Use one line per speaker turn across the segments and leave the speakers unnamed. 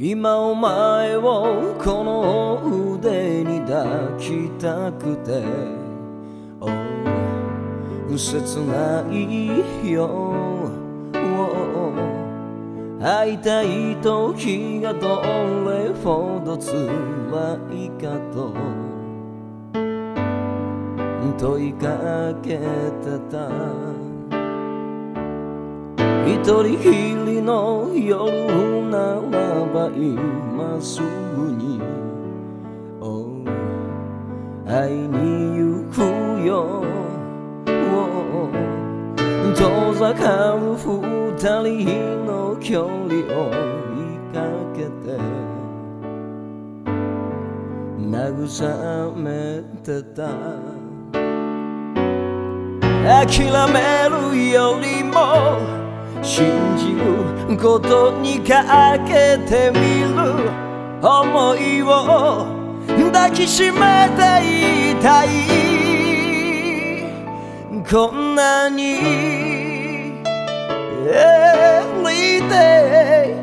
今お前をこの腕に抱きたくて、oh、切ないよ、会いたい時がどれほど辛いかと。問いかけてた。一人きりの夜ば今すぐに、oh、会いに行くよ、oh、遠ざかる二人の距離を追いかけて慰めてた。諦めるよりも信じることにかけてみる。思いを抱きしめていたい。こんなに Every day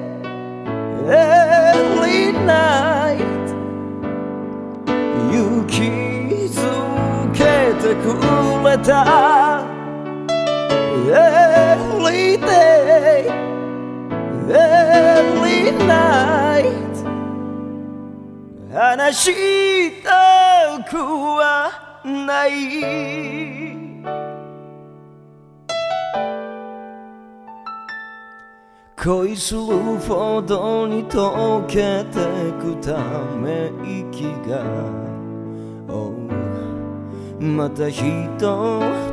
Every night 勇気づけてくれた。Every day, every night. 話したくはない恋するほどに溶けてくため息が、oh、また一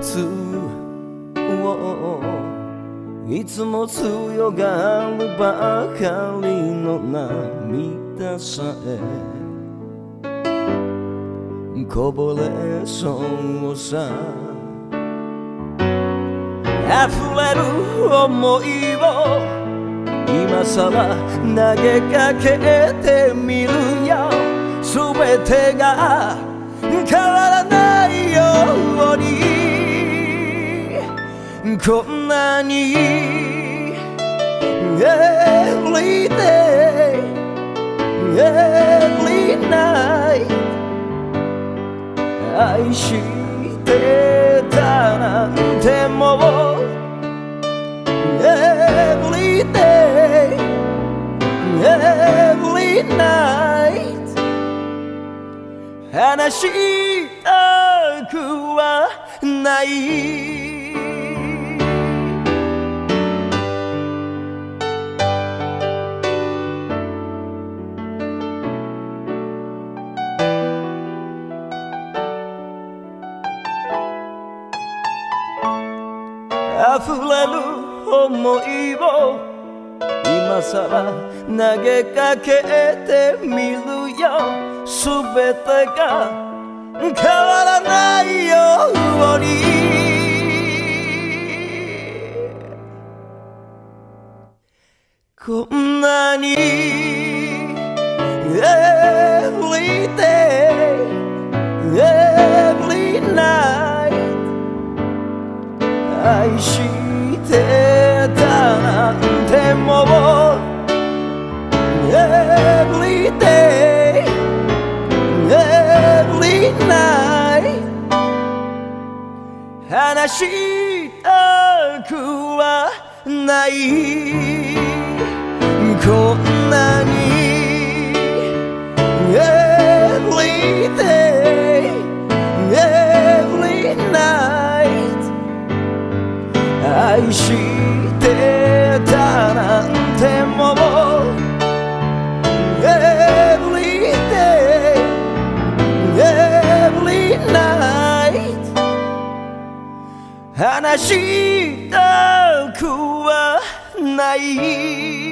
つ oh いつも強がるばかりの涙さえ。こぼれそうさ。溢れる思いを今さら投げかけてみるよ。全てが変わらないように。こんなに Every day Every night 愛してたなんてもう Every day Every night 話したくはない溢れる思いを今さら投げかけてみるよ。全てが変わらないように。もう Every day Every night 話したくはないこんなに話したくはない。